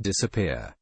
disappear.